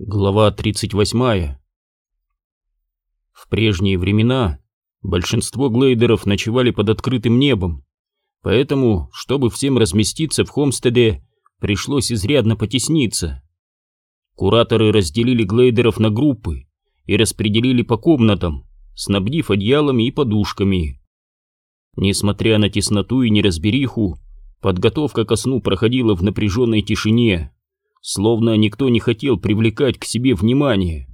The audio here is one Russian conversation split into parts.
Глава 38 В прежние времена большинство глейдеров ночевали под открытым небом, поэтому, чтобы всем разместиться в Хомстеде, пришлось изрядно потесниться. Кураторы разделили глейдеров на группы и распределили по комнатам, снабдив одеялами и подушками. Несмотря на тесноту и неразбериху, подготовка ко сну проходила в напряженной тишине словно никто не хотел привлекать к себе внимание.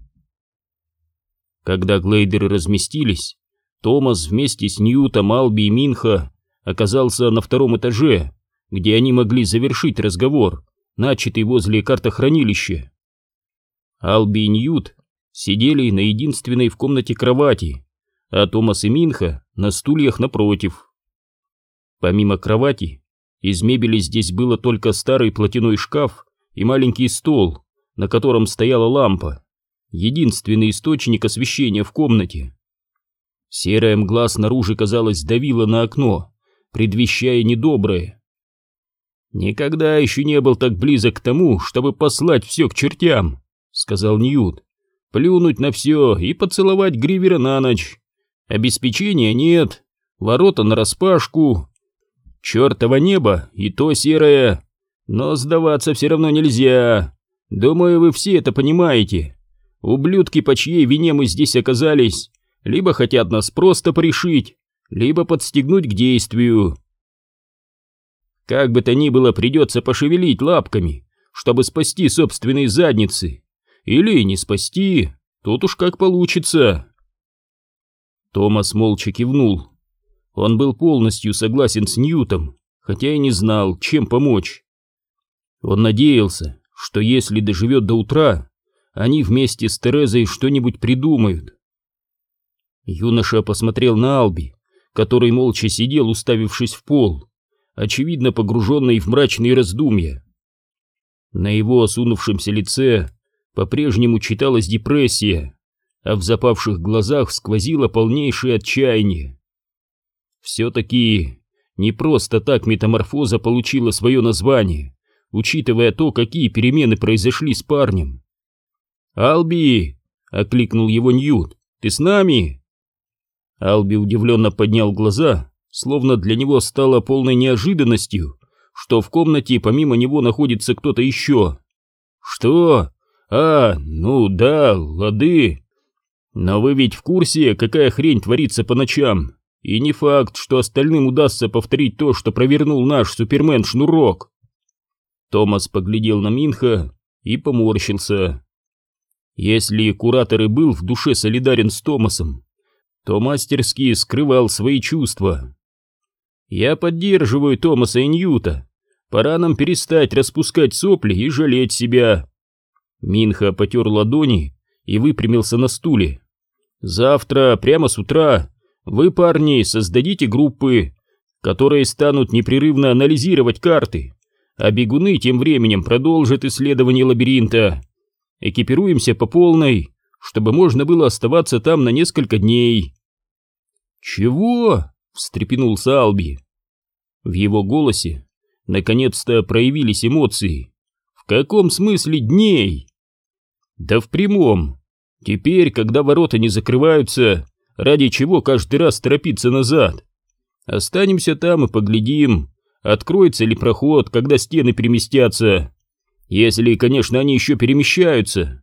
Когда глейдеры разместились, Томас вместе с Ньютом, Алби и Минха оказался на втором этаже, где они могли завершить разговор, начатый возле картохранилища. Алби и Ньют сидели на единственной в комнате кровати, а Томас и Минха на стульях напротив. Помимо кровати, из мебели здесь было только старый платяной шкаф и маленький стол, на котором стояла лампа, единственный источник освещения в комнате. Серая мгла снаружи, казалось, давила на окно, предвещая недоброе. «Никогда еще не был так близок к тому, чтобы послать все к чертям», — сказал Ньют. «Плюнуть на все и поцеловать Гривера на ночь. Обеспечения нет, ворота нараспашку. Чертово небо и то серое, но сдаваться все равно нельзя. Думаю, вы все это понимаете. Ублюдки, по чьей вине мы здесь оказались, либо хотят нас просто пришить, либо подстегнуть к действию. Как бы то ни было, придется пошевелить лапками, чтобы спасти собственные задницы. Или не спасти, тут уж как получится. Томас молча кивнул. Он был полностью согласен с Ньютом, хотя и не знал, чем помочь. Он надеялся, что если доживет до утра, они вместе с Терезой что-нибудь придумают. Юноша посмотрел на Алби, который молча сидел, уставившись в пол, очевидно погруженный в мрачные раздумья. На его осунувшемся лице по-прежнему читалась депрессия, а в запавших глазах сквозило полнейшее отчаяние. Все-таки не просто так метаморфоза получила свое название учитывая то, какие перемены произошли с парнем. «Алби!» — окликнул его Ньют. «Ты с нами?» Алби удивленно поднял глаза, словно для него стало полной неожиданностью, что в комнате помимо него находится кто-то еще. «Что? А, ну да, лады. Но вы ведь в курсе, какая хрень творится по ночам, и не факт, что остальным удастся повторить то, что провернул наш супермен-шнурок». Томас поглядел на Минха и поморщился. Если куратор и был в душе солидарен с Томасом, то мастерски скрывал свои чувства. «Я поддерживаю Томаса и Ньюта. Пора нам перестать распускать сопли и жалеть себя». Минха потер ладони и выпрямился на стуле. «Завтра, прямо с утра, вы, парни, создадите группы, которые станут непрерывно анализировать карты а бегуны тем временем продолжат исследование лабиринта. Экипируемся по полной, чтобы можно было оставаться там на несколько дней. «Чего?» — встрепенулся Алби. В его голосе наконец-то проявились эмоции. «В каком смысле дней?» «Да в прямом. Теперь, когда ворота не закрываются, ради чего каждый раз торопиться назад? Останемся там и поглядим, откроется ли проход, когда стены переместятся. Если, конечно, они еще перемещаются.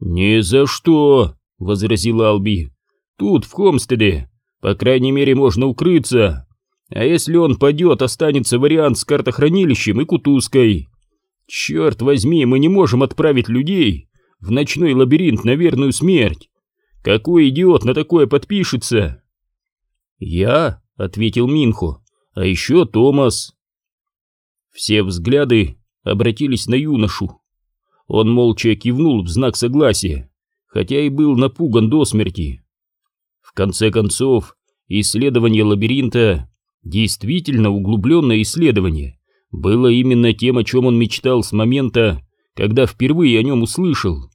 «Ни за что!» — возразил Алби. «Тут, в Хомстеде, по крайней мере, можно укрыться. А если он падет, останется вариант с картохранилищем и кутузкой. Черт возьми, мы не можем отправить людей в ночной лабиринт на верную смерть. Какой идиот на такое подпишется?» «Я?» — ответил Минхо а еще Томас. Все взгляды обратились на юношу. Он молча кивнул в знак согласия, хотя и был напуган до смерти. В конце концов, исследование лабиринта, действительно углубленное исследование, было именно тем, о чем он мечтал с момента, когда впервые о нем услышал.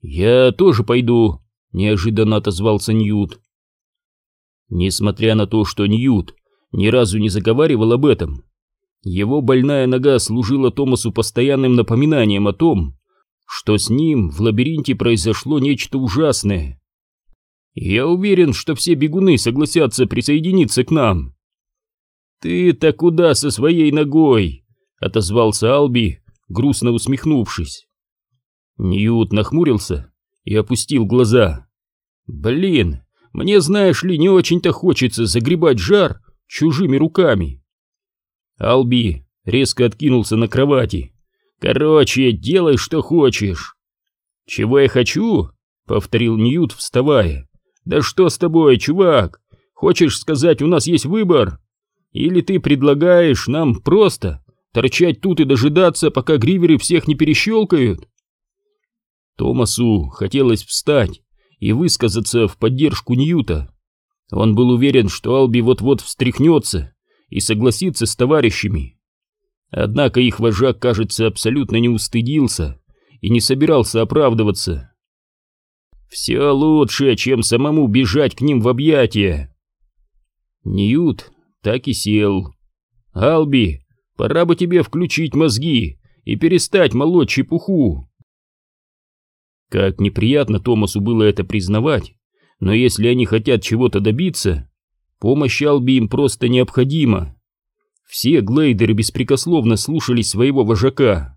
«Я тоже пойду», — неожиданно отозвался Ньют. Несмотря на то, что Ньют ни разу не заговаривал об этом. Его больная нога служила Томасу постоянным напоминанием о том, что с ним в лабиринте произошло нечто ужасное. Я уверен, что все бегуны согласятся присоединиться к нам. «Ты-то куда со своей ногой?» — отозвался Алби, грустно усмехнувшись. Ньют нахмурился и опустил глаза. «Блин, мне, знаешь ли, не очень-то хочется загребать жар чужими руками». Алби резко откинулся на кровати. «Короче, делай, что хочешь». «Чего я хочу?» — повторил Ньют, вставая. «Да что с тобой, чувак? Хочешь сказать, у нас есть выбор? Или ты предлагаешь нам просто торчать тут и дожидаться, пока гриверы всех не перещелкают?» Томасу хотелось встать и высказаться в поддержку Ньюта. Он был уверен, что Алби вот-вот встряхнется и согласится с товарищами. Однако их вожак, кажется, абсолютно не устыдился и не собирался оправдываться. «Все лучше, чем самому бежать к ним в объятия!» Ньют так и сел. «Алби, пора бы тебе включить мозги и перестать молоть чепуху!» Как неприятно Томасу было это признавать, но если они хотят чего-то добиться, помощь Алби им просто необходима. Все глейдеры беспрекословно слушались своего вожака.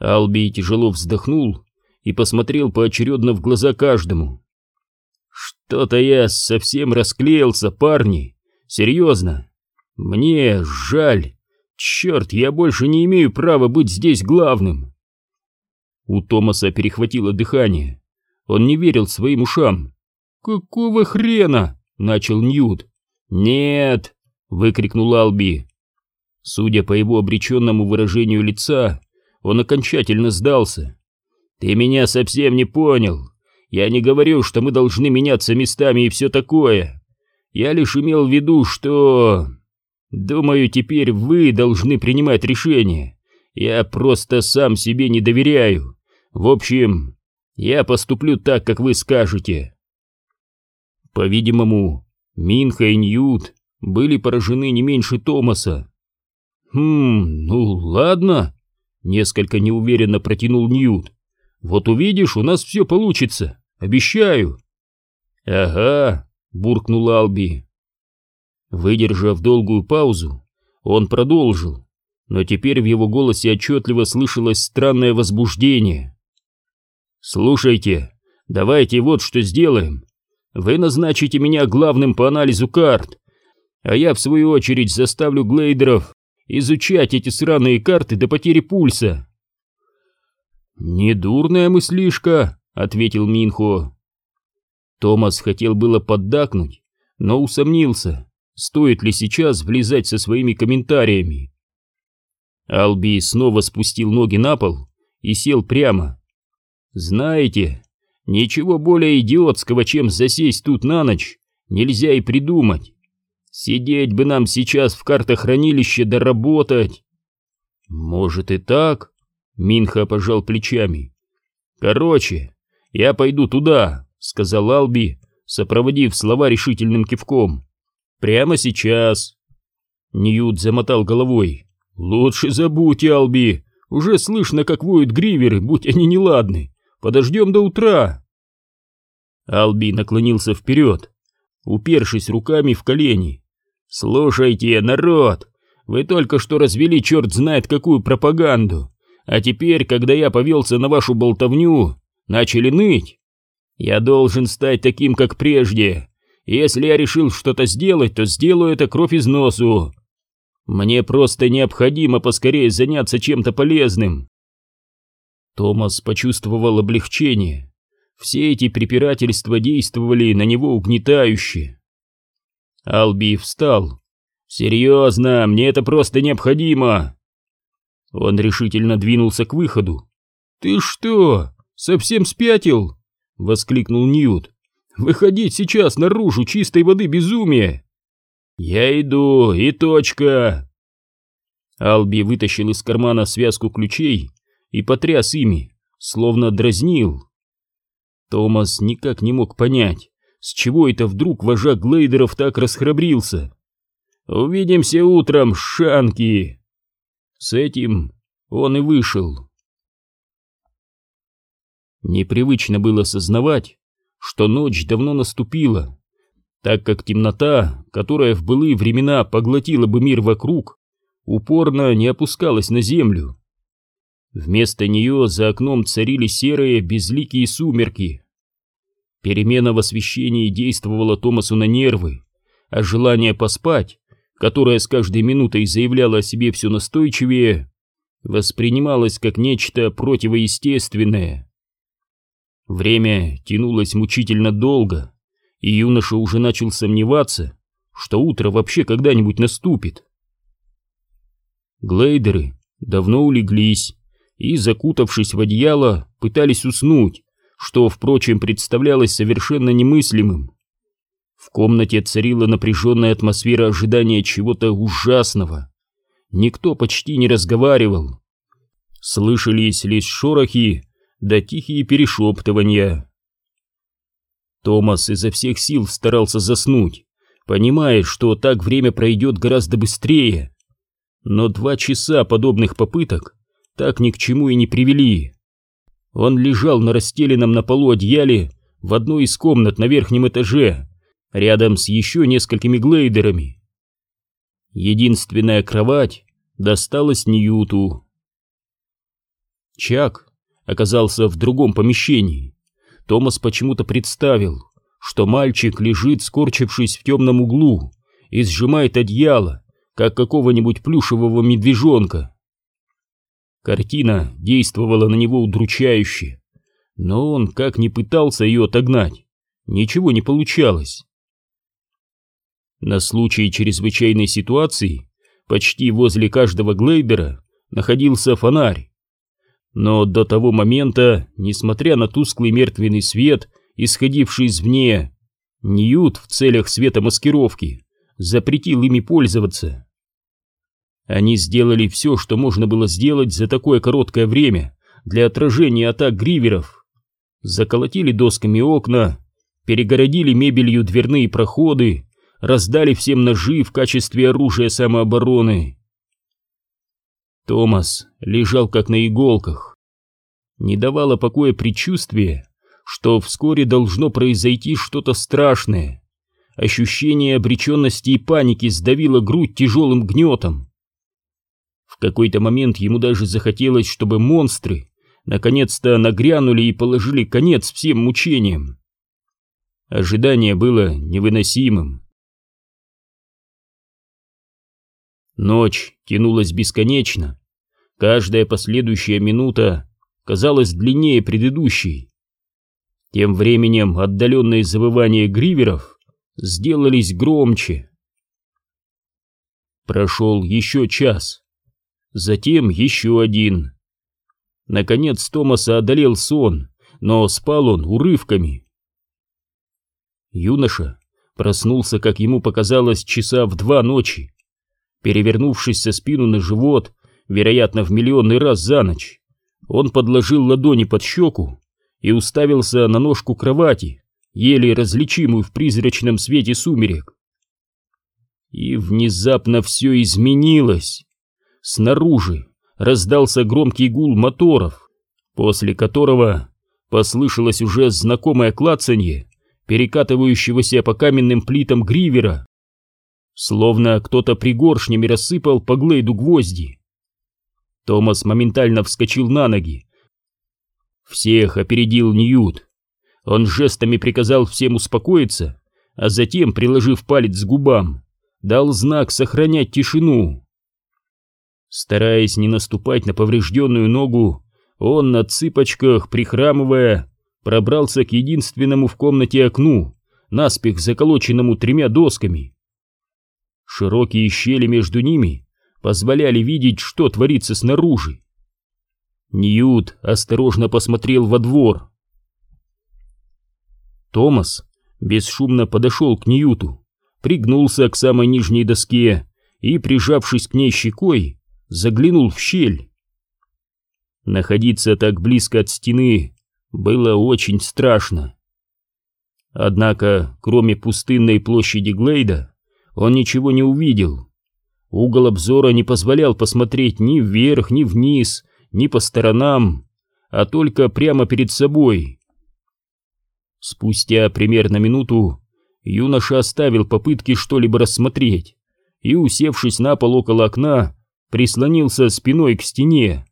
Алби тяжело вздохнул и посмотрел поочередно в глаза каждому. «Что-то я совсем расклеился, парни. Серьезно. Мне жаль. Черт, я больше не имею права быть здесь главным». У Томаса перехватило дыхание. Он не верил своим ушам. «Какого хрена?» — начал Ньют. «Нет, выкрикнул Алби. Судя по его обреченному выражению лица, он окончательно сдался. «Ты меня совсем не понял. Я не говорю, что мы должны меняться местами и все такое. Я лишь имел в виду, что... Думаю, теперь вы должны принимать решение. Я просто сам себе не доверяю. В общем, я поступлю так, как вы скажете». По-видимому, Минха и Ньют были поражены не меньше Томаса. «Хм, ну ладно», — несколько неуверенно протянул Ньют. «Вот увидишь, у нас все получится, обещаю». «Ага», — буркнул Алби. Выдержав долгую паузу, он продолжил, но теперь в его голосе отчетливо слышалось странное возбуждение. «Слушайте, давайте вот что сделаем. Вы назначите меня главным по анализу карт, а я в свою очередь заставлю глейдеров изучать эти сраные карты до потери пульса. «Недурная мыслишка», — ответил Минхо. Томас хотел было поддакнуть, но усомнился, стоит ли сейчас влезать со своими комментариями. Алби снова спустил ноги на пол и сел прямо. «Знаете, ничего более идиотского, чем засесть тут на ночь, нельзя и придумать. Сидеть бы нам сейчас в картохранилище доработать. Может и так, Минха пожал плечами. Короче, я пойду туда, сказал Алби, сопроводив слова решительным кивком. Прямо сейчас. Ньют замотал головой. Лучше забудь, Алби. Уже слышно, как воют гриверы, будь они неладны. Подождем до утра. Алби наклонился вперед, упершись руками в колени. «Слушайте, народ, вы только что развели черт знает какую пропаганду, а теперь, когда я повелся на вашу болтовню, начали ныть. Я должен стать таким, как прежде. Если я решил что-то сделать, то сделаю это кровь из носу. Мне просто необходимо поскорее заняться чем-то полезным». Томас почувствовал облегчение. Все эти препирательства действовали на него угнетающе. Алби встал. «Серьезно, мне это просто необходимо!» Он решительно двинулся к выходу. «Ты что, совсем спятил?» — воскликнул Ньют. «Выходить сейчас наружу чистой воды безумие!» «Я иду, и точка!» Алби вытащил из кармана связку ключей и потряс ими, словно дразнил. Томас никак не мог понять, с чего это вдруг вожак глейдеров так расхрабрился? Увидимся утром, шанки! С этим он и вышел. Непривычно было сознавать, что ночь давно наступила, так как темнота, которая в былые времена поглотила бы мир вокруг, упорно не опускалась на землю. Вместо нее за окном царили серые безликие сумерки. Перемена в освещении действовала Томасу на нервы, а желание поспать, которое с каждой минутой заявляло о себе все настойчивее, воспринималось как нечто противоестественное. Время тянулось мучительно долго, и юноша уже начал сомневаться, что утро вообще когда-нибудь наступит. Глейдеры давно улеглись и, закутавшись в одеяло, пытались уснуть, что, впрочем, представлялось совершенно немыслимым. В комнате царила напряженная атмосфера ожидания чего-то ужасного. Никто почти не разговаривал. Слышались лишь шорохи да тихие перешептывания. Томас изо всех сил старался заснуть, понимая, что так время пройдет гораздо быстрее. Но два часа подобных попыток так ни к чему и не привели. Он лежал на расстеленном на полу одеяле в одной из комнат на верхнем этаже, рядом с еще несколькими глейдерами. Единственная кровать досталась Ньюту. Чак оказался в другом помещении. Томас почему-то представил, что мальчик лежит, скорчившись в темном углу, и сжимает одеяло, как какого-нибудь плюшевого медвежонка. Картина действовала на него удручающе, но он как ни пытался ее отогнать, ничего не получалось. На случай чрезвычайной ситуации почти возле каждого глейдера находился фонарь, но до того момента, несмотря на тусклый мертвенный свет, исходивший извне, Ньют в целях светомаскировки запретил ими пользоваться. Они сделали все, что можно было сделать за такое короткое время для отражения атак гриверов. Заколотили досками окна, перегородили мебелью дверные проходы, раздали всем ножи в качестве оружия самообороны. Томас лежал как на иголках. Не давало покоя предчувствие, что вскоре должно произойти что-то страшное. Ощущение обреченности и паники сдавило грудь тяжелым гнетом. В какой-то момент ему даже захотелось, чтобы монстры наконец-то нагрянули и положили конец всем мучениям. Ожидание было невыносимым. Ночь тянулась бесконечно. Каждая последующая минута казалась длиннее предыдущей. Тем временем отдаленные завывания гриверов сделались громче. Прошел еще час, затем еще один. Наконец Томаса одолел сон, но спал он урывками. Юноша проснулся, как ему показалось, часа в два ночи Перевернувшись со спину на живот, вероятно, в миллионный раз за ночь, он подложил ладони под щеку и уставился на ножку кровати, еле различимую в призрачном свете сумерек. И внезапно все изменилось. Снаружи раздался громкий гул моторов, после которого послышалось уже знакомое клацанье перекатывающегося по каменным плитам гривера. Словно кто-то пригоршнями рассыпал по глейду гвозди. Томас моментально вскочил на ноги. Всех опередил Ньют. Он жестами приказал всем успокоиться, а затем, приложив палец к губам, дал знак сохранять тишину. Стараясь не наступать на поврежденную ногу, он на цыпочках, прихрамывая, пробрался к единственному в комнате окну, наспех заколоченному тремя досками. Широкие щели между ними позволяли видеть, что творится снаружи. Ньют осторожно посмотрел во двор. Томас бесшумно подошел к Ньюту, пригнулся к самой нижней доске и, прижавшись к ней щекой, заглянул в щель. Находиться так близко от стены было очень страшно. Однако, кроме пустынной площади Глейда, он ничего не увидел. Угол обзора не позволял посмотреть ни вверх, ни вниз, ни по сторонам, а только прямо перед собой. Спустя примерно минуту юноша оставил попытки что-либо рассмотреть и, усевшись на пол около окна, прислонился спиной к стене.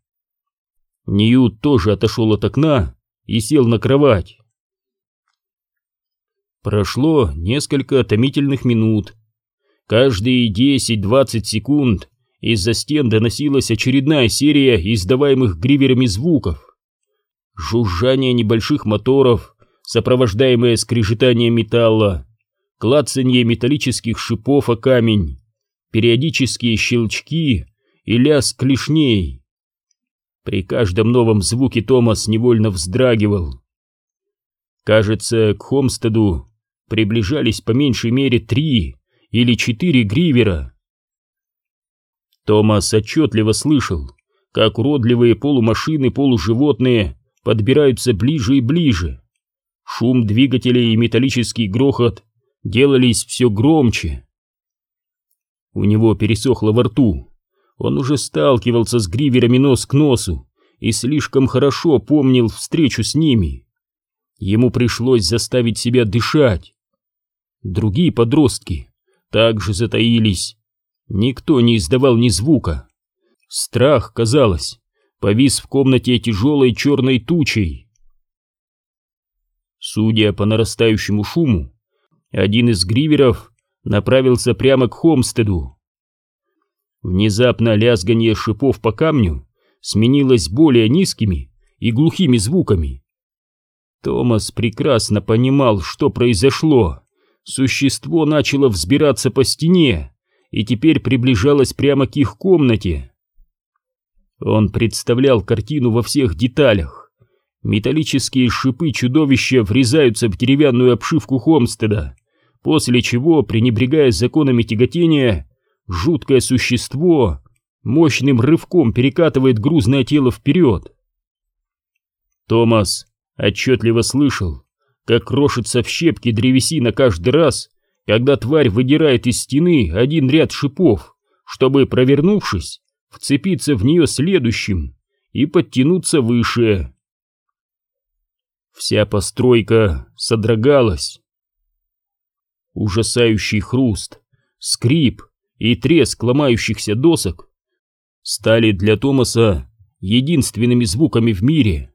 Ньют тоже отошел от окна и сел на кровать. Прошло несколько томительных минут. Каждые 10-20 секунд из-за стен доносилась очередная серия издаваемых гриверами звуков. Жужжание небольших моторов, сопровождаемое скрежетанием металла, клацанье металлических шипов о камень, периодические щелчки и лязг клешней. При каждом новом звуке Томас невольно вздрагивал. Кажется, к Хомстеду приближались по меньшей мере три или четыре гривера. Томас отчетливо слышал, как уродливые полумашины-полуживотные подбираются ближе и ближе. Шум двигателей и металлический грохот делались все громче. У него пересохло во рту. Он уже сталкивался с гриверами нос к носу и слишком хорошо помнил встречу с ними. Ему пришлось заставить себя дышать. Другие подростки также затаились. Никто не издавал ни звука. Страх, казалось, повис в комнате тяжелой черной тучей. Судя по нарастающему шуму, один из гриверов направился прямо к Хомстеду. Внезапно лязганье шипов по камню сменилось более низкими и глухими звуками. Томас прекрасно понимал, что произошло. Существо начало взбираться по стене и теперь приближалось прямо к их комнате. Он представлял картину во всех деталях. Металлические шипы чудовища врезаются в деревянную обшивку Хомстеда, после чего, пренебрегая законами тяготения, жуткое существо мощным рывком перекатывает грузное тело вперед. Томас отчетливо слышал, как крошится в щепки древесина каждый раз, когда тварь выдирает из стены один ряд шипов, чтобы, провернувшись, вцепиться в нее следующим и подтянуться выше. Вся постройка содрогалась. Ужасающий хруст, скрип и треск ломающихся досок стали для Томаса единственными звуками в мире.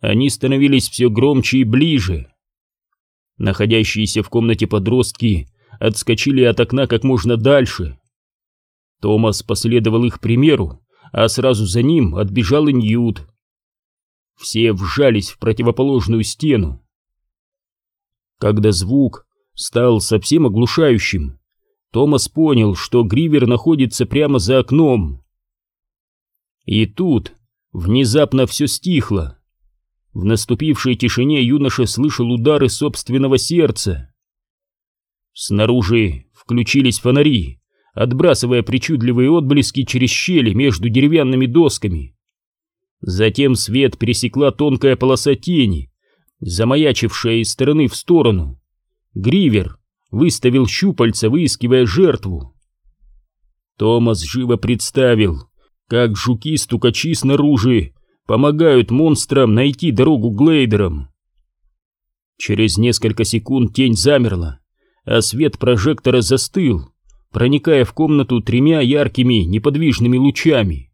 Они становились все громче и ближе. Находящиеся в комнате подростки отскочили от окна как можно дальше. Томас последовал их примеру, а сразу за ним отбежал и Ньют. Все вжались в противоположную стену. Когда звук стал совсем оглушающим, Томас понял, что Гривер находится прямо за окном. И тут внезапно все стихло. В наступившей тишине юноша слышал удары собственного сердца. Снаружи включились фонари, отбрасывая причудливые отблески через щели между деревянными досками. Затем свет пересекла тонкая полоса тени, замаячившая из стороны в сторону. Гривер выставил щупальца, выискивая жертву. Томас живо представил, как жуки-стукачи снаружи помогают монстрам найти дорогу глейдерам. Через несколько секунд тень замерла, а свет прожектора застыл, проникая в комнату тремя яркими неподвижными лучами.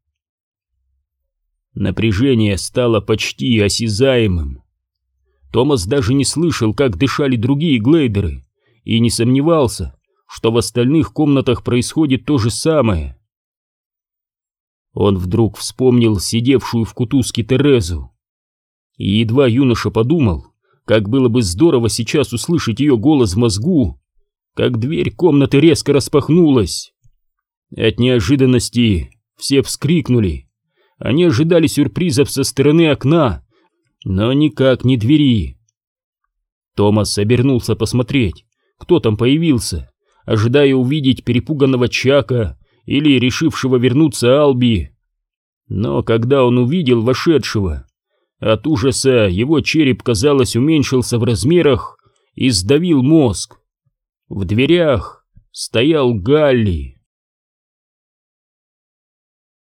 Напряжение стало почти осязаемым. Томас даже не слышал, как дышали другие глейдеры, и не сомневался, что в остальных комнатах происходит то же самое. Он вдруг вспомнил сидевшую в кутузке Терезу. И едва юноша подумал, как было бы здорово сейчас услышать ее голос в мозгу, как дверь комнаты резко распахнулась. От неожиданности все вскрикнули. Они ожидали сюрпризов со стороны окна, но никак не двери. Томас обернулся посмотреть, кто там появился, ожидая увидеть перепуганного Чака или решившего вернуться Алби. Но когда он увидел вошедшего, от ужаса его череп, казалось, уменьшился в размерах и сдавил мозг. В дверях стоял Галли.